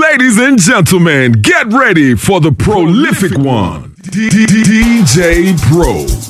Ladies and gentlemen, get ready for the prolific one, DJ Pro.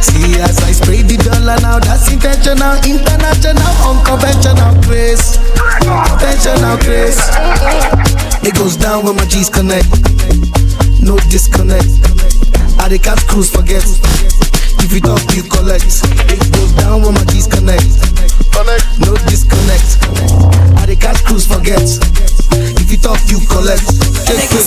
See as I spray the dollar now, that's intentional, international, unconventional grace. Conventional grace. It goes down when my G's connect. No disconnect. I the can't cruise forget. If you talk, you collect. It goes down when my G's connect. No disconnect. I the can't cruise forget. If you talk, you collect. Take it.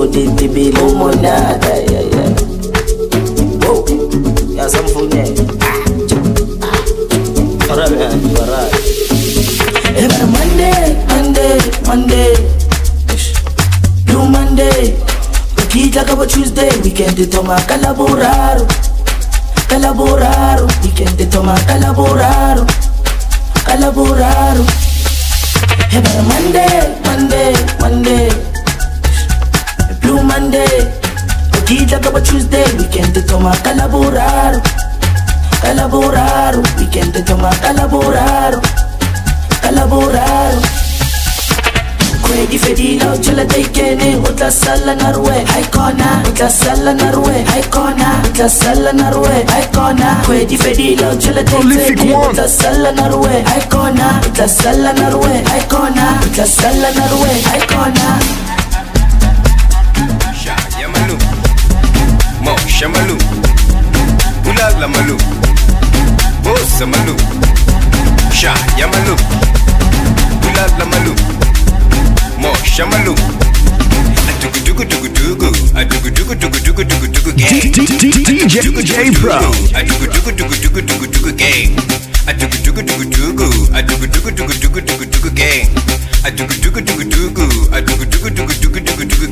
fodidi bilo moda. Yeah yeah. Ah, ah. Alright, alright. Every Monday, Monday, Monday. Blue Monday. Ukija kama Tuesday, weekend toma kalaboraro. Calaboraro, weekend toma calaboraro. Calaboraro. Every Monday, Monday, Monday. Monday. Ukija kama Tuesday Weekend toma calaboraro Calaboraro Weekend toma calaboraro Calaboraro Kwedi fedina ujula taikene Utasala narwe Haikona Utasala narwe Haikona Utasala narwe Haikona Kwedi fedina ujula taikene Utasala narwe Haikona Utasala narwe Haikona Utasala hai cona Shamalu, Ulagla Malu, Bosa Malu, Shah Yamalu, Ulagla Malu, Mo Shamalu. DJ Pro.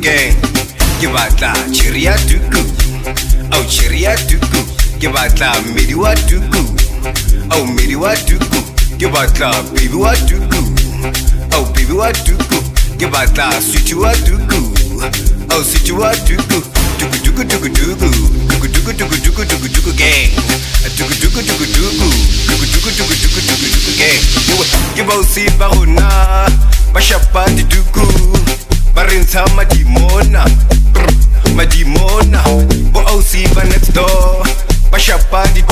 Gang. ke batla chiri ya tuku ao chiri ya tuku ke batla mmedi wa tuku ao mmedi wa tuku ke batla bebi wa tuku ao bebi wa tuku ke batla switi wa tuku ao switi wa tuku tukutukutukutuku tukutukutukutukutuku gang tukutukutukutuku tukutukutukutukutuku gang ke baosi ba rona ba shapa dituku ba re ntsha madimona, madimona. Bo ausi ba next door, ba shapa di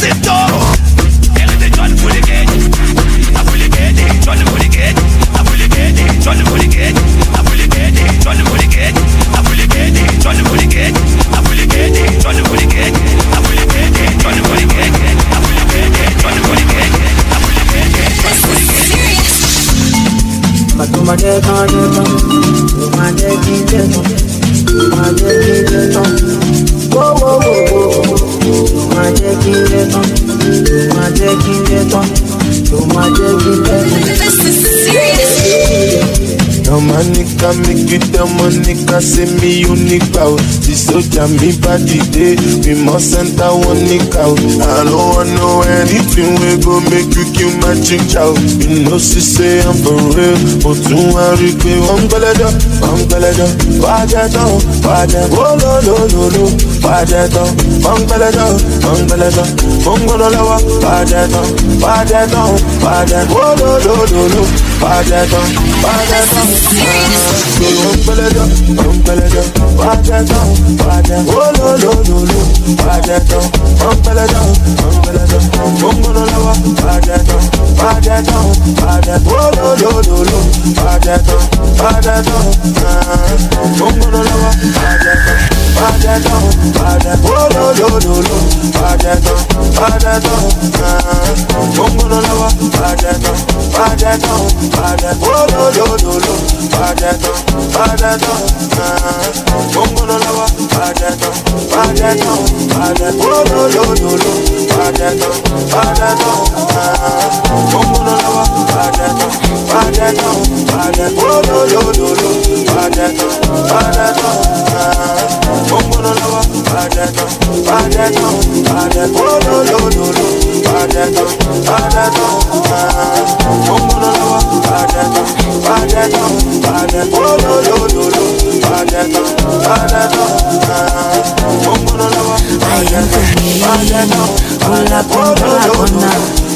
i'm ló kọ́ ọmọdé kí n. bá ṣe mí yóò nígbà o tí sójà mi bá dìde we must enter one níkà o. I don't want no anything wey go make you kill my ginger o. You know she say I'm for real. Mo tún wá rí i pé wọ́n ń gbẹ́lẹ́dọ̀, wọ́n ń gbẹ́lẹ́dọ̀. Wàá jẹ́ tán o, wàá jẹ́ wólólólóló. Wàá jẹ́ tán, wọ́n ń gbẹ́lẹ́dọ̀, wọ́n ń gbẹ́lẹ́dọ̀. Mo ń gbọ́dọ̀ lọ́wọ́, wàá jẹ́ tán, wàá jẹ́ tán o, wàá jẹ́ wólólólóló. Wàá jẹ́ tán, wàá jẹ́ tán. Mo ń gbẹ́lẹ́dọ̀. tó ń pẹlẹjọ. wà á jẹ tán wà á jẹ olólólóló wà á jẹ tán wọ́n pẹlẹjọ wọ́n pẹlẹjọ. gbóngbóló lọ́wọ́ wà á jẹ tán wà á jẹ tán wà á jẹ olólólóló wà á jẹ tán wà á jẹ tán gbóngbóló lọ́wọ́ wà á jẹ tán bàjẹ́ tán bàjẹ́ no no no no, tán tó ń gbóná lọ́wọ́ bàjẹ́ no bàjẹ́ tán bàjẹ́ olólòlò bàjẹ́ no no no no, ń gbóná lọ́wọ́ bàjẹ́ tán bàjẹ́ no bàjẹ́ olólòlò bàjẹ́ tán bàjẹ́ no no no no, lọ́wọ́ bàjẹ́ tán bàjẹ́ tán bàjẹ́ no bàjẹ́ tán bàjẹ́ tán. Bongolo lover, Padeton, Padeton, Padeton, oh, no, no, no, no, Padeton, Padeton, Bongolo lover, Padeton, Padeton, Padeton, oh, no, no, no, no, Padeton, Padeton, Bongolo lover, Padeton, Padeton, Padeton, oh, no, no, no,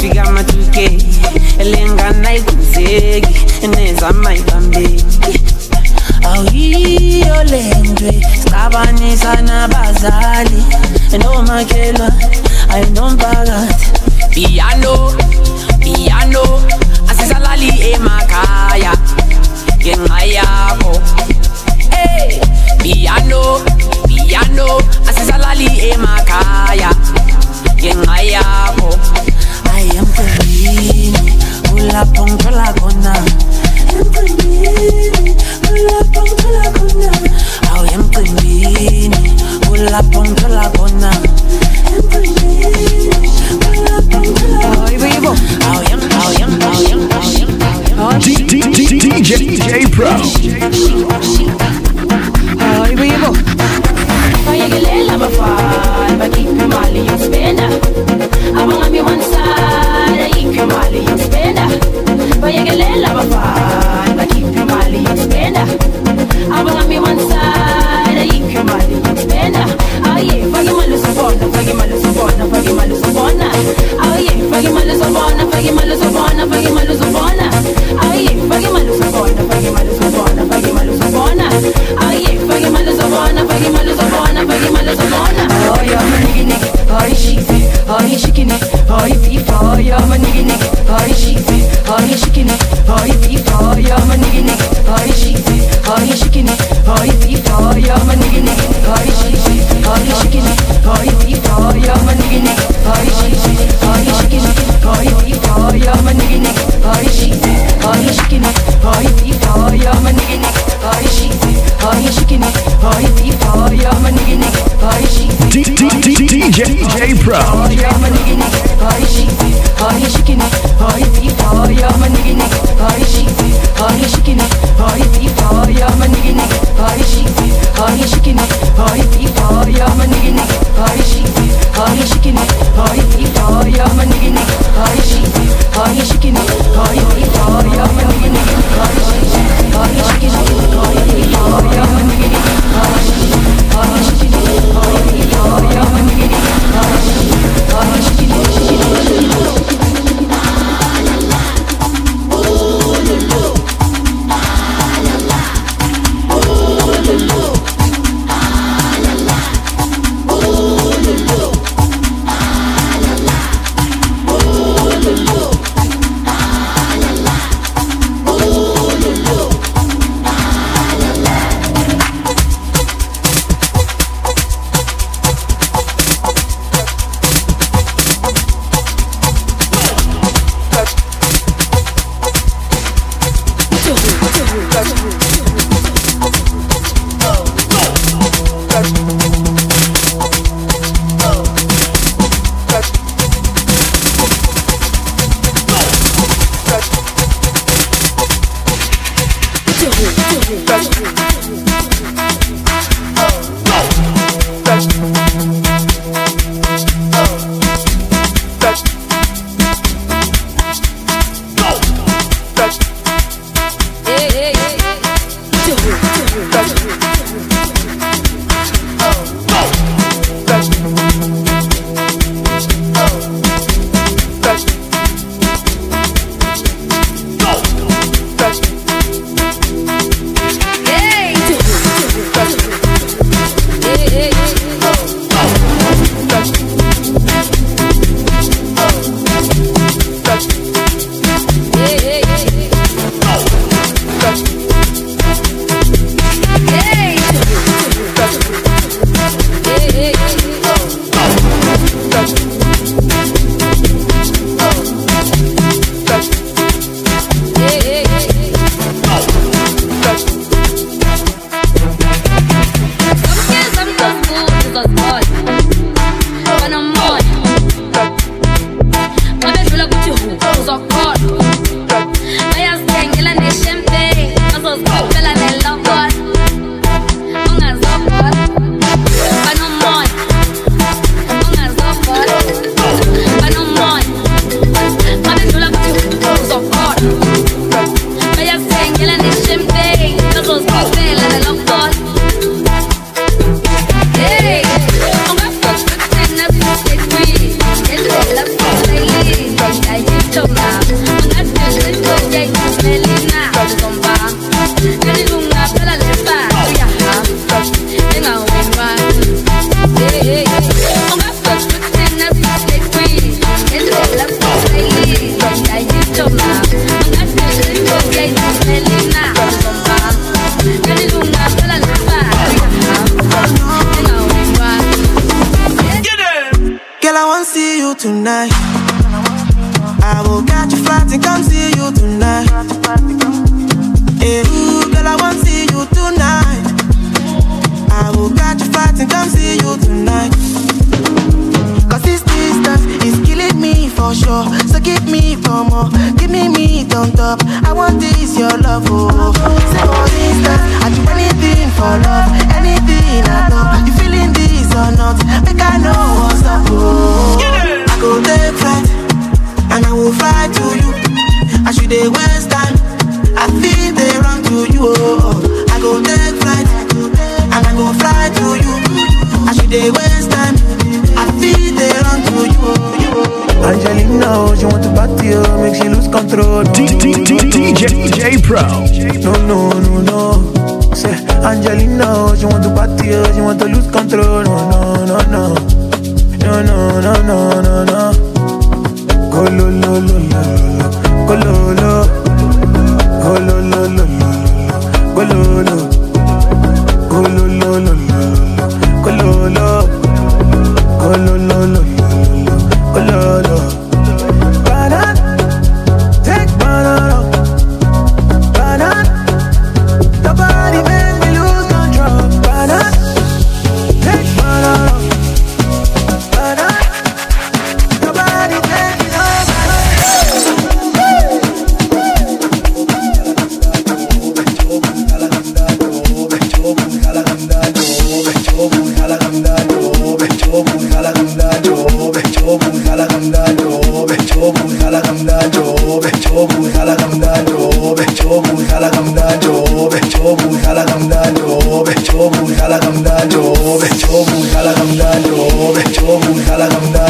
ukufika ama-2k elenganayikuzeki enezama ibambeki awuyiyo le ndwe sixabanisa nabazali endomakhelwa ayinomphakathi piano piano asisalali emakhaya ngenxa yakho. Hey piano piano asisalali emakhaya ngenxa yakho. Emprendini, hula pongo la pongo la pongo la. DJ DJ Pro. Faggy man is on, faggy man is on, faggy man you. You tonight. I will catch a flight and come see you tonight. Hey, ooh, girl, I want to see you tonight. I will catch a flight and come see you tonight. Cause this distance is killing me for sure. So give me for more. Give me meat on top. I want this, your love. Oh. Say for instance, I do anything for love. Anything at all. You feeling this or not? Make I know what's up. Oh. I go take flight. And I will fly to you. I should they waste time. I feel they run to you. Oh. I go take flight. And I go fly to you. I should they waste time. I feel they run to you. oh. Angelina, oh, she want to party, oh, make she lose control. DJ Pro. No, no, no, no. Say Angelina, oh, she want to party, oh, she want to lose control. No, no, no, no. No, no, no, no, no, no. Go lo lo lo lo lo. Go lo lo. Go lo lo lo lo. Go lo lo. Go lo lo lo lo. Go lo lo. Go lo lo lo lo. Three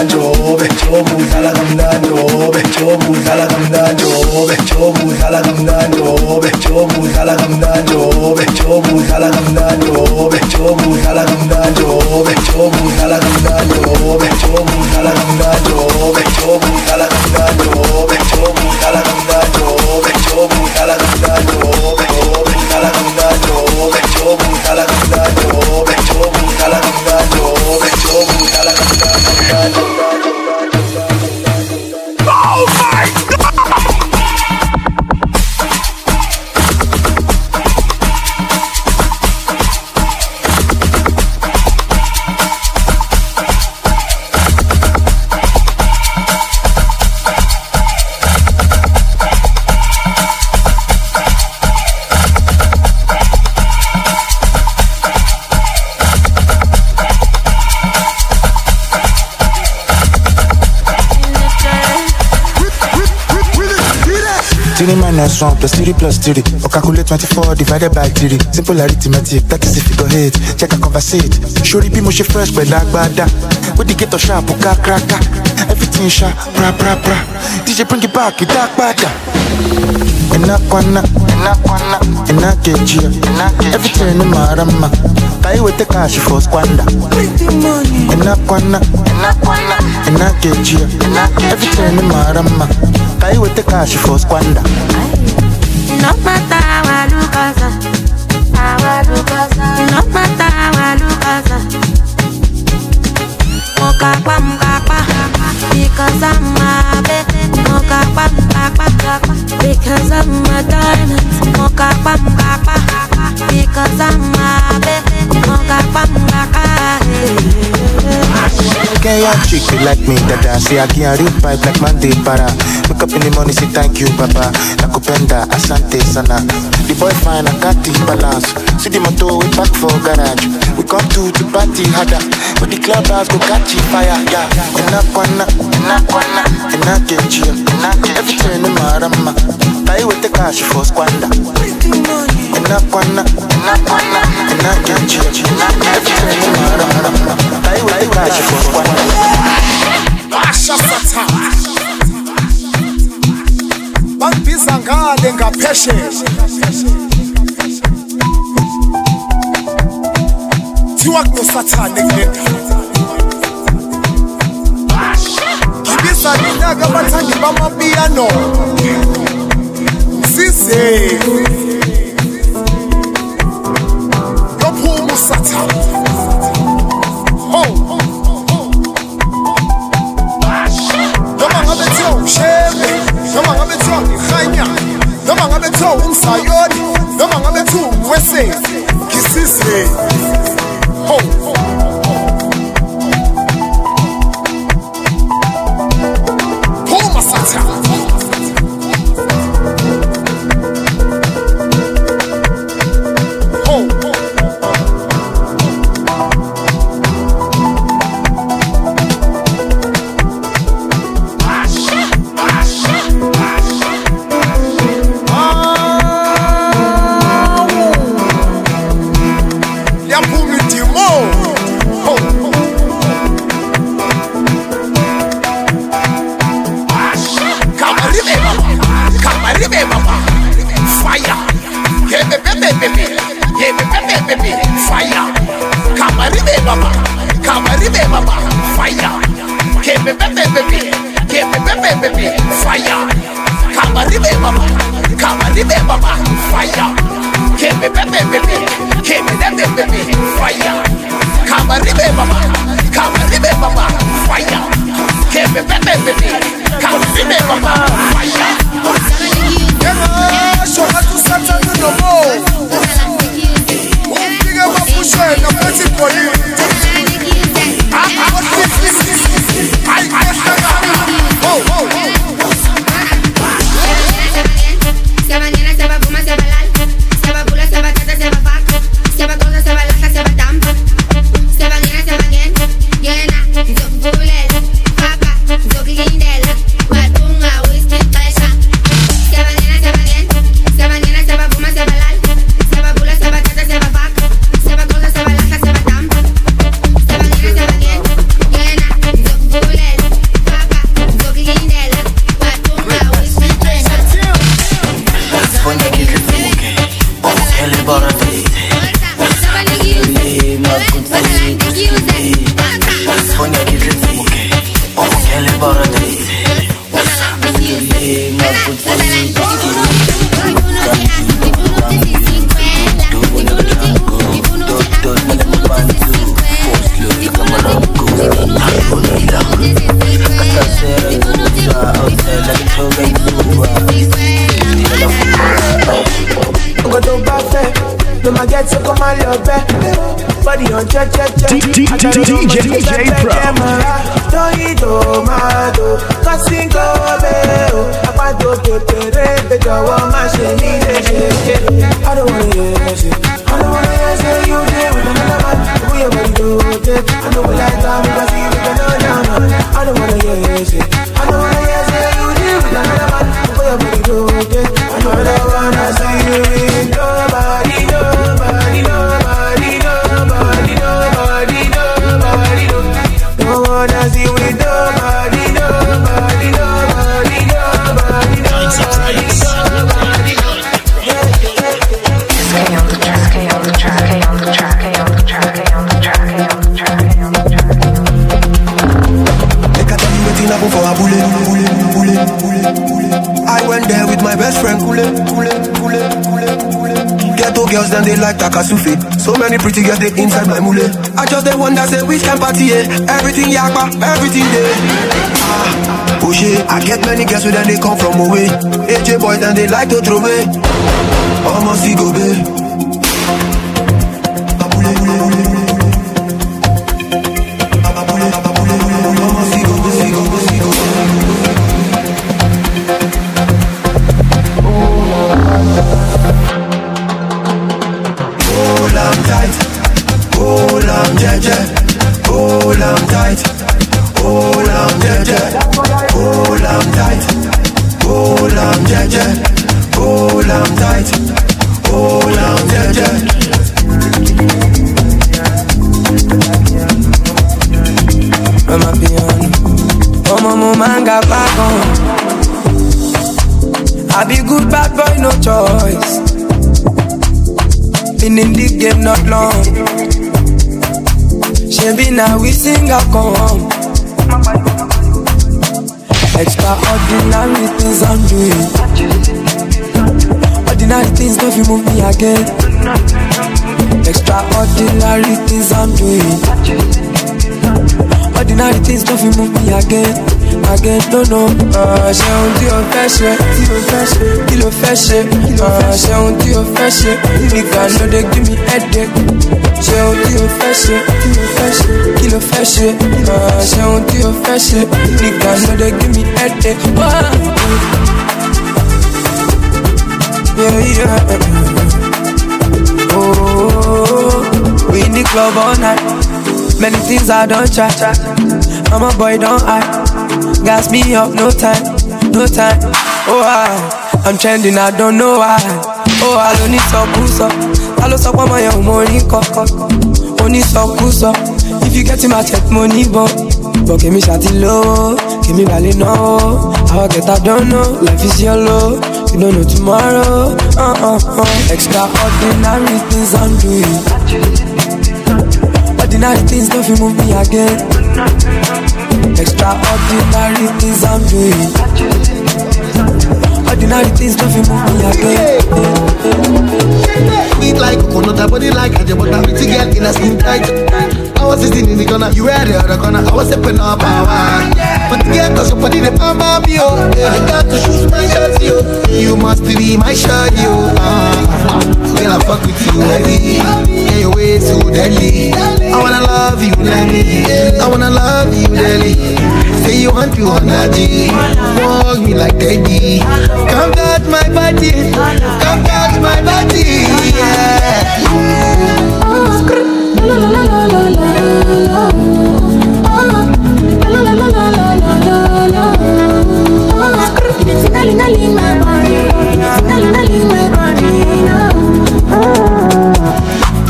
minus one plus three plus three. Or calculate 24 divided by three. Simple arithmetic, that is the figure eight. Check a conversate. Shori bí mo ṣe fresh pẹ̀lú agbada. Ó di ghetto sharp ká kraka. Everything sharp, pra pra pra. DJ bring it back, ìdá padà. Iná kwana, iná kwana, iná kejì. Everything ní màrama. Kàyí wete cash for squander. Iná kwana, iná kwana, iná kejì. Everything ní màrama. Kàyí wete cash for squander. No matter how I look as how I look as a, no matter how I look as a. Mokakwa mokakwa, because I'm a baby. Mokakwa mokakwa, because I'm a diamond. Mokakwa mokakwa, because I'm a baby. Mokakwa. Kenyan chick be like me, dada. Say I can real pipe like Monday para. Wake up in the morning, say thank you, papa. Nakupenda, asante sana. The boy fine, I got the balance. See the motor, we back for garage. We come to the party harder. But the club house go catch fire, yeah. With the cash for squander. Inakwana, inakwana, inakechi, everything in marama. Tai with the cash for squander. Basha Satan. Bangibiza ngale ngaphesheya thiwa kunosathane kule ndawo ngibiza ninaka abathandi bamapiyano. Sizeni umsayoni noma ngabe thiwa umwesezi ngisizeni ho baba kamaribe baba fire. Yebe bebe bebe yebe bebe bebe fire. Kamaribe baba kamaribe baba fire. Yebe bebe bebe kamaribe baba fire. Ngengasho ngathi usathane nomo umfike bafushena phethi ibholini hayi DJ Pro. Tóyìn tòmátò kọ́síngò ṣe. I don't wanna hear shit. I don't wanna you dey with another man. Who your body do take? I know we like time because don't wanna hear don't wanna another man. Like Takasufi. So many pretty girls they inside my mule. I just they wonder say which can party eh? Everything yakba, everything there. Ah, oh shit, I get many girls with them they come from away. AJ boys then they like to throw away. Almost go babe. Move me again. Extraordinary things I'm doing. Ordinary things don't you move me again. Again, no, no. Uh, ṣe ohun tí o fẹ́ ṣe, tí o fẹ́ ṣe, kí ló fẹ́ ṣe. Uh, ṣe ohun tí o fẹ́ ṣe, nìkan ló dé give me headache. Ṣe ohun tí o fẹ́ ṣe, tí o fẹ́ ṣe, kí ló fẹ́ ṣe. Uh, ṣe ohun tí o fẹ́ ṣe, nìkan ló dé give me headache. Yeah, yeah. Oh, we in the club all night. Many things I don't try. I'm a boy, don't I? Gas me up, no time, no time. Oh, I, I'm trending, I don't know why. Oh, I don't need some boost up. I lost up on my own money, cock, Only some boost up. If you get him, I check money, but. But valley no. How I get I don't know, life is yellow. You don't know tomorrow. Uh uh uh. Extraordinary things I'm doing. Ordinary things don't feel move me again. Extraordinary things I'm doing. Ordinary things don't feel move me again. Sweet like coconut, body like a butter. Pretty girl in a skin tight. I was sitting in the corner, you were the other corner. I was stepping up wine. But the girl, cause your body, the mama, me, oh. I got to shoot my shot, yo. You must be my shot, yo. Uh, girl, I fuck with you, heavy. Yeah, your way too deadly. I wanna love you, Lenny. I wanna love you, Lenny. Say you want you on a G. Hold me like Teddy. Come touch my body. Come touch my body. Yeah.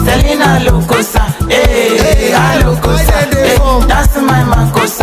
Selena Locosa, eh, ah Locosa, eh, that's my Macosa,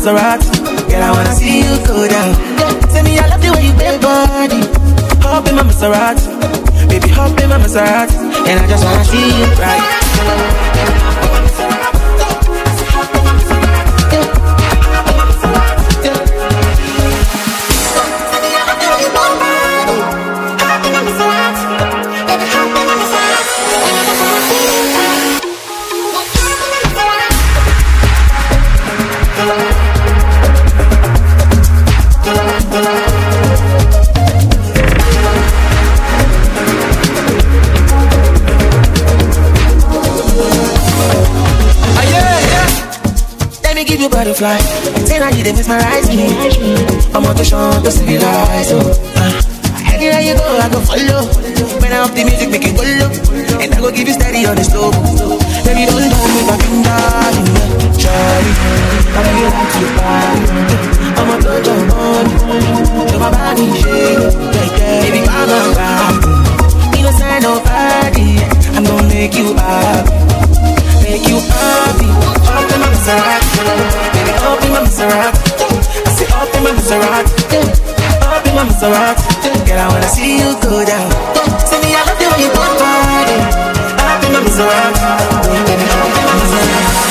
Maserati. Girl, I wanna see you go down. Tell me I love the way you bend body. Hop in my Maserati, baby, hop in my Maserati. and I just wanna see you right. Butterfly. Say now you dey mesmerize me. I'm on the show to civilize. Oh. Uh, anywhere you go, I go follow. When I up the music, make it go low. And I go give you steady on the slow. Baby, don't do me back in down. Charlie, I'm here to party. I'm a dojo money. To my body shake. Yeah, yeah. Baby, on back. You don't sign nobody. I'm gonna make you happy make you happy. Up in my Maserati, baby, up in my Maserati. I say up in my Maserati, up in my Maserati. Girl, I wanna see you go down. Say me, I love the way you go party. Up in my Maserati, baby, up in my Maserati.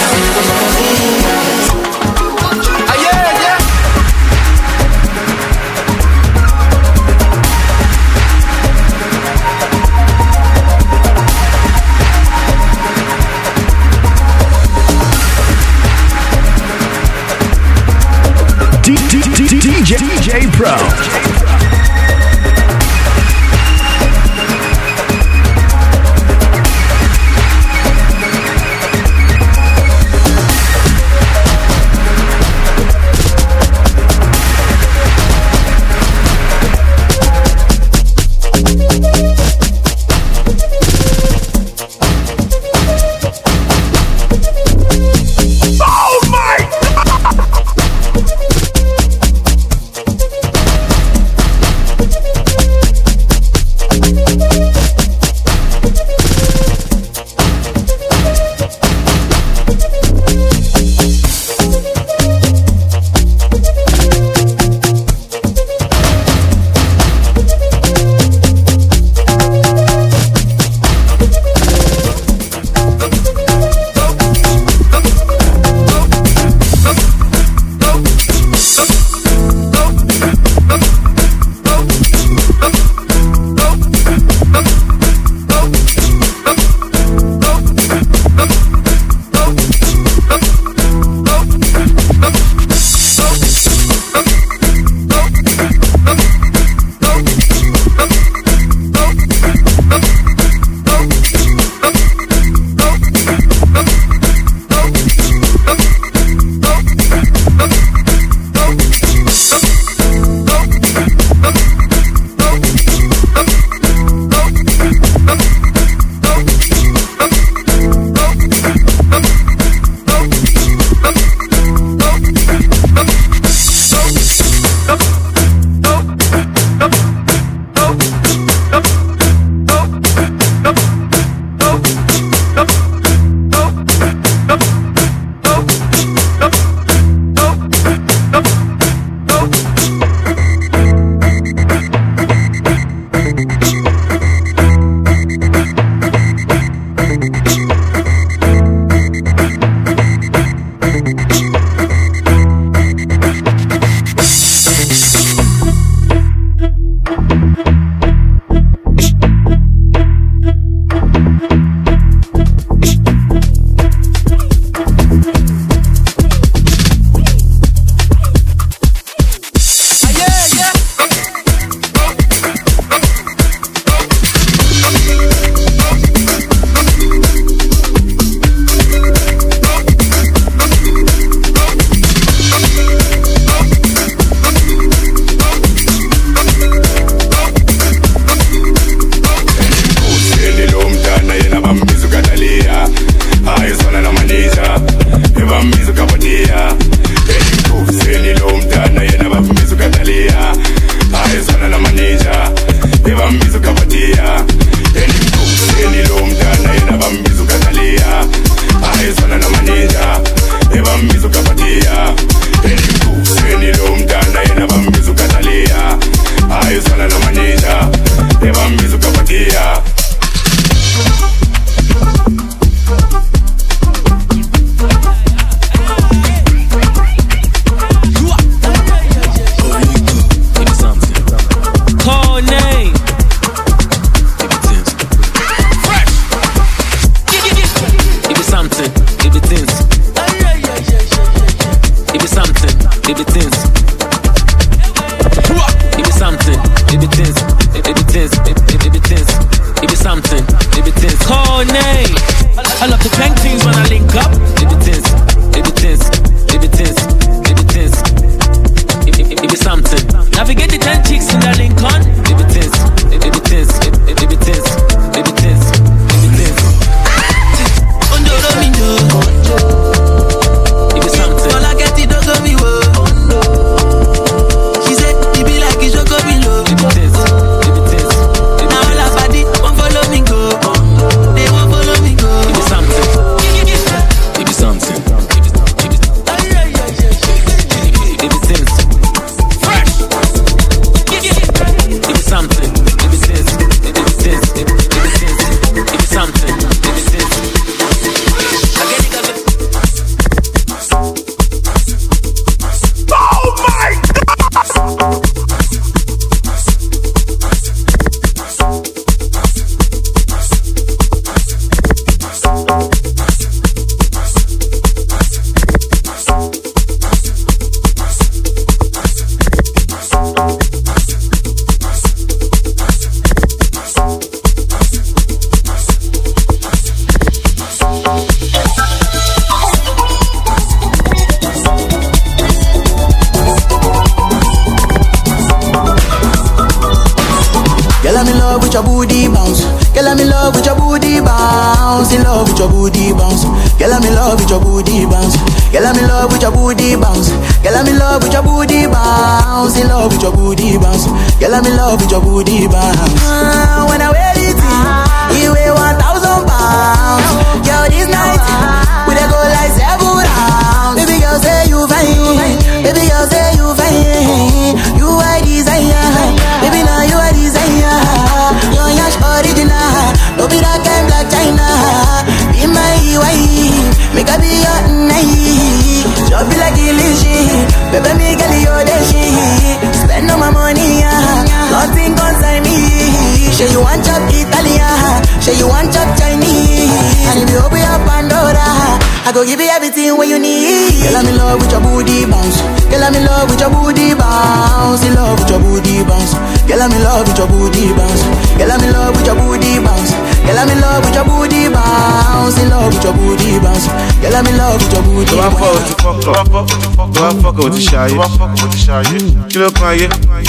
With your booty bounce. Girl, I'm in love with your booty bounce. In love with your booty bounce. Girl, I'm in love with your booty bounce. Girl, I'm in love with your booty bounce. Girl, I'm in love with your booty bounce. In love with your booty bounce. Girl, I'm in love with your booty tó bá fọ́ o ti fọ́kọ̀ tó bá fọ́kọ̀ o ti ṣayé kí ló kan ayé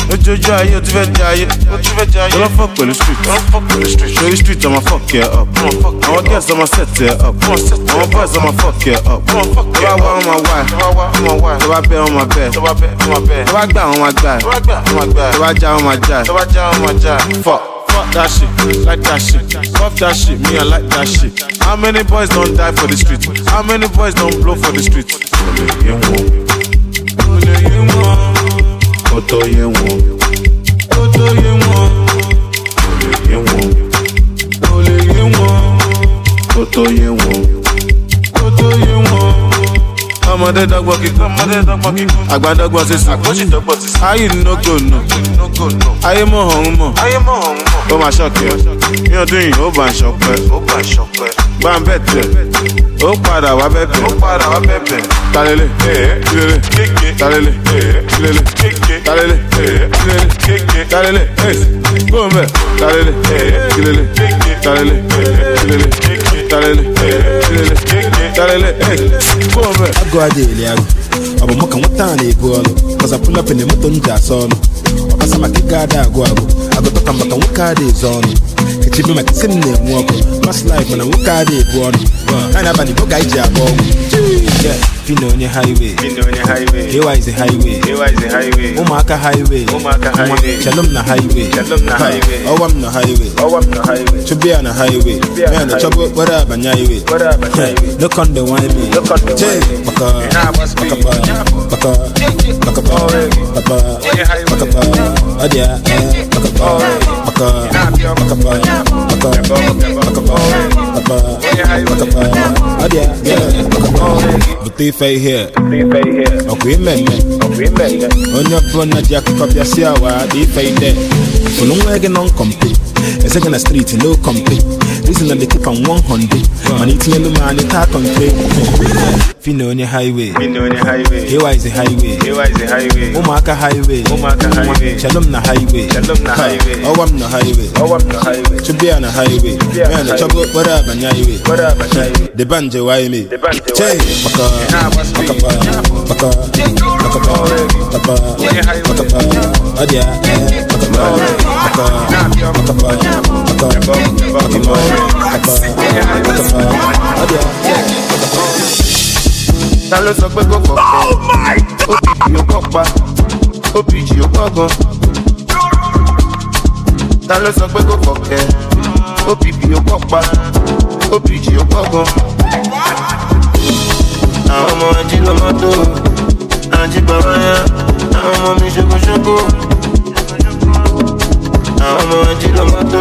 lójoojú ayé o ti fẹ́ di ayé tó lọ́ fọ́ pẹ̀lú street sórí street ọmọ fọ́ọ̀kì ẹ̀ up àwọn girls ọmọ set ẹ̀ up àwọn boys ọmọ fọ́ọ̀kì ẹ̀ up tó bá wá ọmọ wá tó bá bẹ́ ọmọ bẹ́ tó bá gbà ọmọ gbà tó bá já ọmọ já fuck. Fuck that shit, like that shit. Fuck that shit, me I like that shit. How many boys don't die for the street? How many boys don't blow for the street? Olè yé wọn, olè yé wọn, yé wọn, kò wọn. Olè yé wọn, olè yé wọn, kò tó yé wọn, kò wọn. Ọmọdé dọ́gbọ́n kíkún ọmọdé dọ́gbọ́n kíkún àgbà dọ́gbọ́n sísun àgbọ̀nsì dọ́gbọ́n sísun ayé ayé mọ̀ ọ̀hún mọ̀ ayé mọ̀ ọ̀hún mọ̀ ó máa ṣọ́ọ̀kì ẹ̀ ní ọdún yìí ó bá ń ṣọpẹ́. Ó bá ń ṣọpẹ́. Bá ń bẹ̀ tẹ̀ ó padà wá bẹ̀ bẹ̀ ó padà wá bẹ̀ bẹ̀ talele kilele? Talele kilele? Talele kilele? Talele gbọ́n talele kilele? Talele kilele? Talele kilele talele gbọ́n bẹ̀. agụ adị eli agụ ọ bụ mụ ka nwata a na-ebu ọlụ kọza pụlọpụ na moto m ji asa ọnụ ọkasa maka ego ada agụ agụ agụtọ ka maka nwoke ada ezu ọnụ echibe maka isi m na-enwe ọkụ mas laif mana nwoke ada ebu ọnụ anyị abalị bụ ka anyị ji agba ọgwụ fina onye highway ewa is a highway ụmụaka highway chelum na highway ọwa m na highway chụbịa na highway ya na chọba okporo abanye highway no condom wine me baka baka ba baka baka ba baka baka adia baka ba bute ife ihe ọkwa imemme onye ọbụla ji akụkọ bịa si awa dị ife ide fụrụ nwa gị nọ nkọmpe A second a street, no complete. Listen to the keep on one hundred. Man, it's yellow man, it talk on trade. Fino on your highway. Fino on your highway. Here is the highway. Here is the highway. Umaka highway. Umaka highway. Shalom na highway. Shalom na highway. Oh, I'm na highway. Oh, I'm na highway. To be on a highway. be on a Man, the highway. trouble, what up, and highway. What up, and highway? The banjo, why me? The banjo, Che, why me? baka, baka, baka, baka, baka, baka, baka, adia, eh, baka, baka, baka, baka, baka, baka, baka, adia. Ta ló sọ pé kò kọ̀kẹ́ òbí ó kọ́ pa òbíjì ó kọ́ gan ta sọ pé kò kọ̀kẹ́ òbí ó kọ́ pa òbíjì ó kọ́ gan àwọn ọmọ ají ló mọ́ tó ají bàbá yá àwọn ọmọ mi ṣokoṣoko àwọn ọmọ ají ló mọ́ tó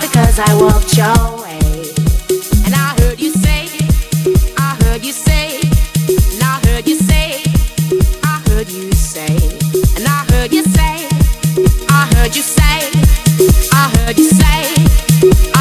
because I walked your way. And I heard you say, I heard you say, and I heard you say, I heard you say, and I heard you say, I heard you say, I heard you say,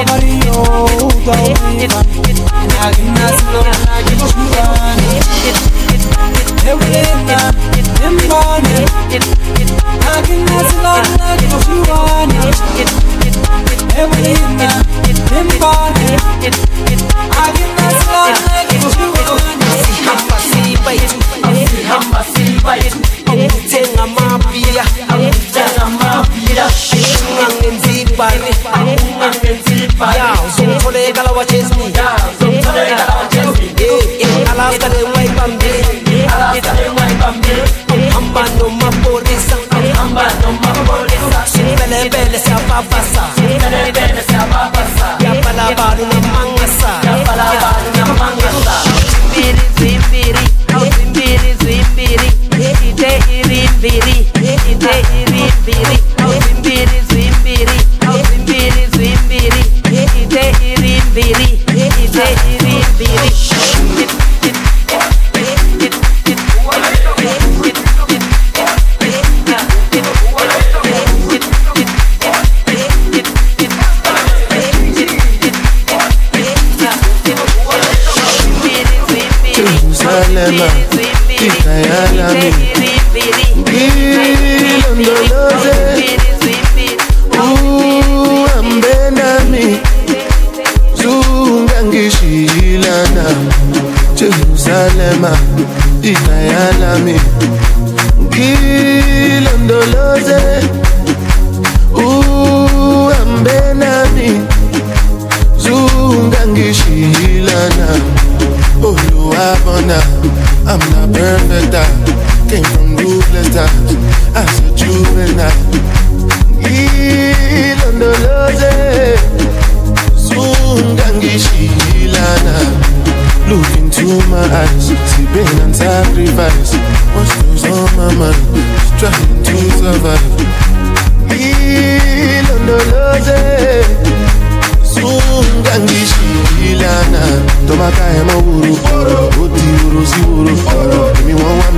utifan Ena kina Ungangenzibane Ya uzongitholekala wachesni Ya uzongitholekala wachesni Eh Alaska le waibambe Alaska le waibambe Hamba nomapolisa Hamba nomapolisa Simbelebele siyababasa Simbelebele siyababasa Yapalabalu namangasa eyes, see pain and sacrifice. What's goes on my mind? Trying to survive. Ilondoloze. Sungangishilana Tọ́mátà ẹ̀ mọ́ wúro Ó di wúro sí wúro Èmi wọ́n wá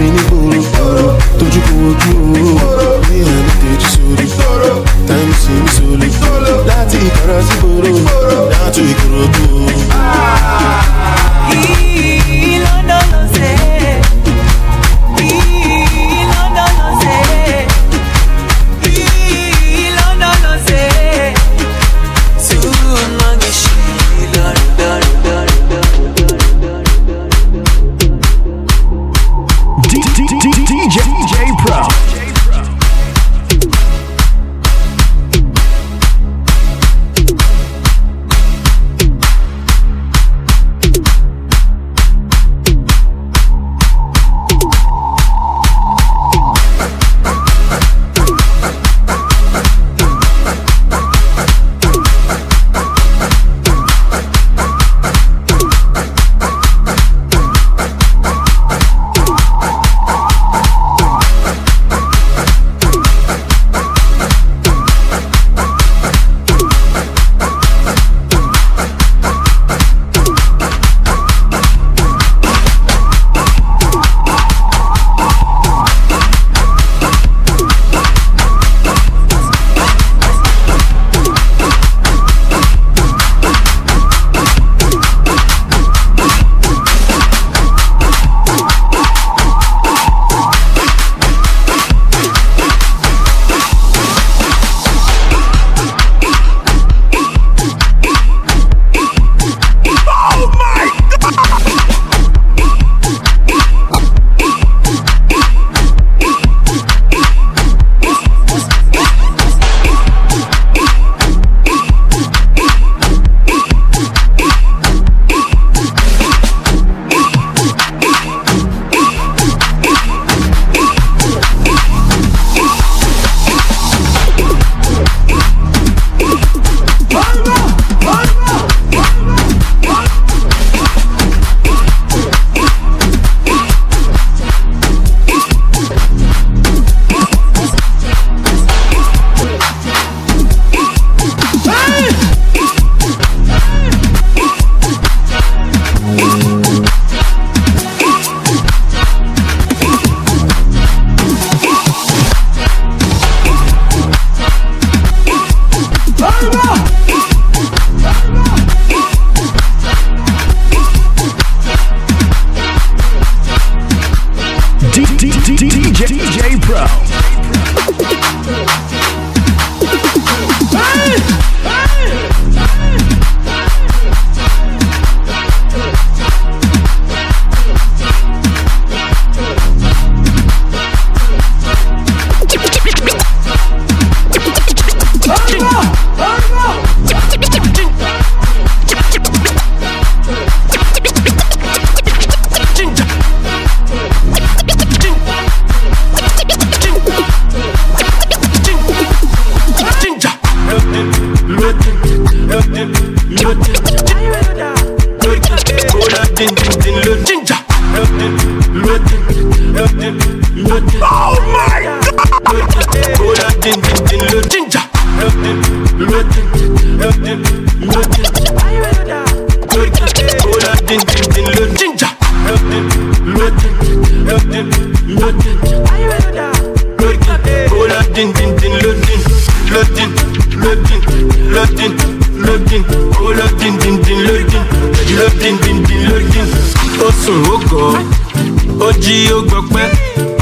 jí ó gbọpẹ́,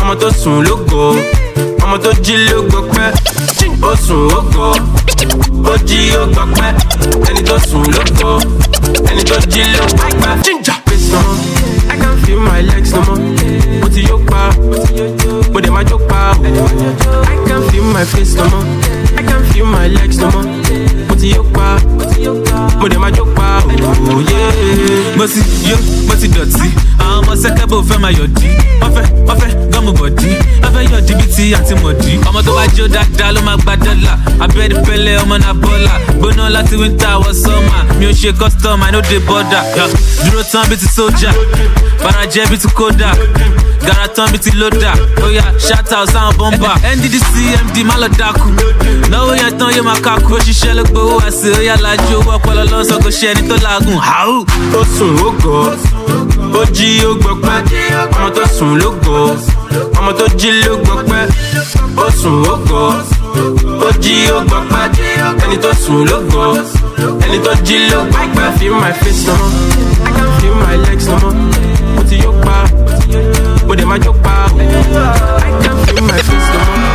ọmọ tó sùn ló gọ̀, ọmọ tó jí ló gbọpẹ́. Ó sùn ó gọ̀, ó jí ó gbọpẹ́, ẹni tó sùn ló gọ̀, ẹni tó jí ló gbọpẹ́. Ginger face no more, I can feel my legs no more. Mo ti yó pa, mo dẹ̀ máa jó pa. I can feel my face no more, I can feel my legs no more. Mo ti yó pa, mo dẹ̀ máa jó pa. Yeah. mo ti yó mo ti dọ̀tí. Àwọn ọmọ sẹ́kẹ́bù fẹ́ máa yọ̀dí wọ́n fẹ́ wọ́n fẹ́ gọ́mù bọ̀dí. Wọ́n fẹ́ yọ̀dí bíi ti àti mọ̀dí. Ọmọ tó bá jó dáadáa ló máa gba dọ́là. Abẹ́rẹ́ pẹ́lẹ́ ọmọ náà bọ́là. Gbóná láti wíńtà wọ sọ́mà mi ò ṣe custom i no dey border. Dúró tán bíi ti sójà. Farajẹ́ bíi ti kódà. Gara tán bíi ti lódà. Oya out sáwọn bọ́mbà nddc md má lọ dákú. Náwó yẹn tán yóò máa kákú. Ó ṣiṣẹ́ ló gbowó àṣẹ ó yà lájú ọpọlọ lọ́sọ̀ kò ṣe ẹni tó ó sùn ó gọ̀ ó jí ó ọmọ tó sùn ló gọ̀ ọmọ tó jí ló ó sùn ó gọ̀ ó jí ó ẹni tó sùn ló gọ̀ ẹni tó jí ló. I feel my face no more I can feel my legs no more mo ti yó pa. Mo dẹ̀ jó pa. I can feel my face no more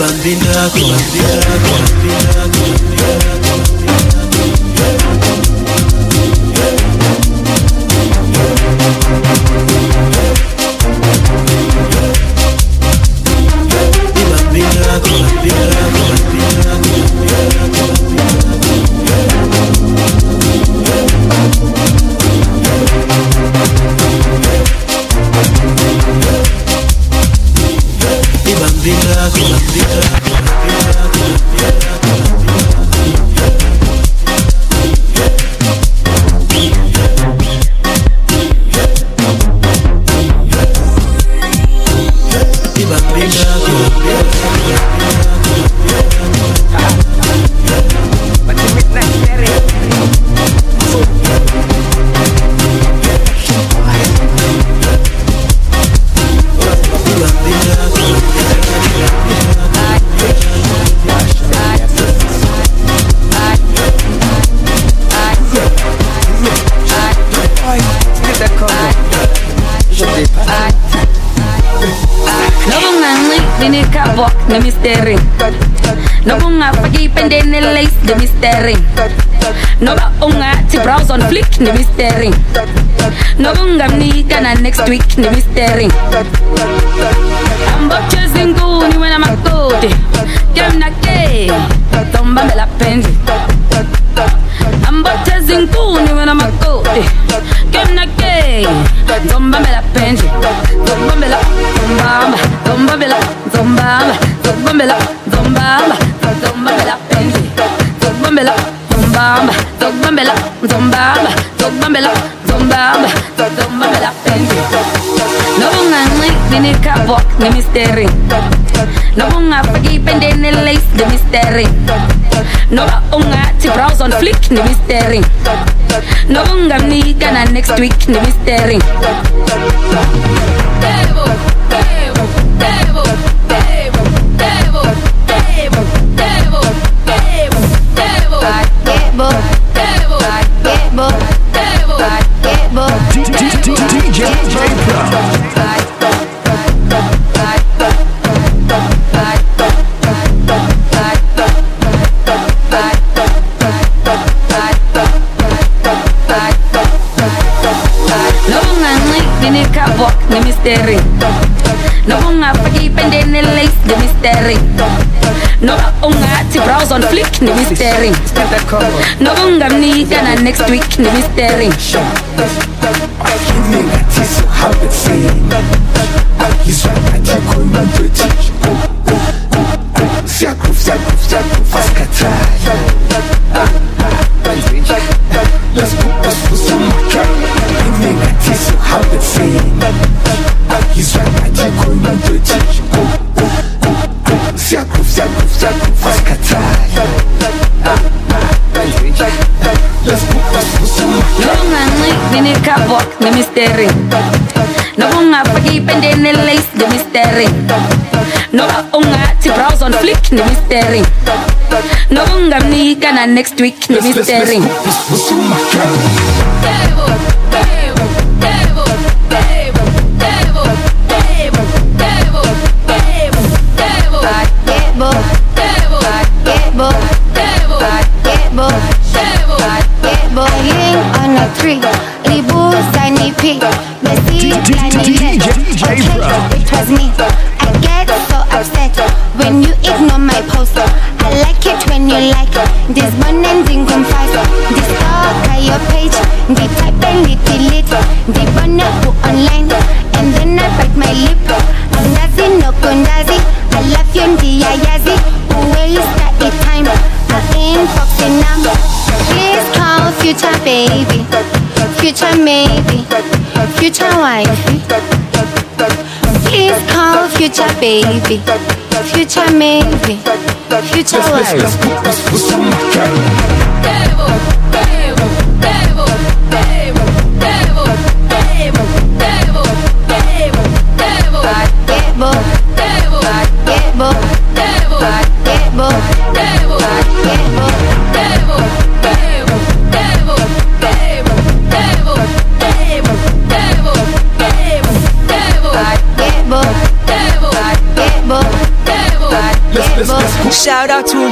bambino yako mystery. No bunga nga pag-ipende nilace the mystery. No ba nga ti browse on flick ni mystery. No bunga mnika na next week ni mystery. Ambok chasing kuni wena makoti. Kem na ke, tomba me la pendi. Ambok chasing kuni wena makoti. Kem na ke, tomba me la pendi. Tomba me la, tomba, tomba me la, tomba me la. Zogbambela, zombamba, zogbambela, zogbambela, zombamba, zogbambela, zombamba, zogbambela, zombamba, zogbambela, Nobunganxi ninikhabo ngemisteri. Nobungafaki ipendeni lace ngemisteri. Noba ungathi browse on flick nemisteri noba ungamnika na next week nemisteri Table, table, table. noba oh, ungathi browse on flick nibistering noba ungamnikana oh, next week nemistering Let's put this to nibistering siyagruf siyagruf siyagruf asikhathali banzinja lesibubusumakha iningathi sohambe sina dinikabok ni mystery. Nobunga pagipende ni lace the mystery. Noba unga ti browse on flick ni mystery. Nobunga mnika na next week ni mystery. Devo, Devo, Devo, when you ignore my post. Uh, I like it when you like it. This one ending confess. Uh, this talk on your page, the type and the delete, the banner who online, and then I bite my lip. Andazi no kundazi, I love you ndi yayazi. Waste that time, I ain't fucking now. Please call future baby, future maybe, future wifey. Please call future baby, future maybe. future life.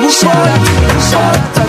Shout out to Rude Boy.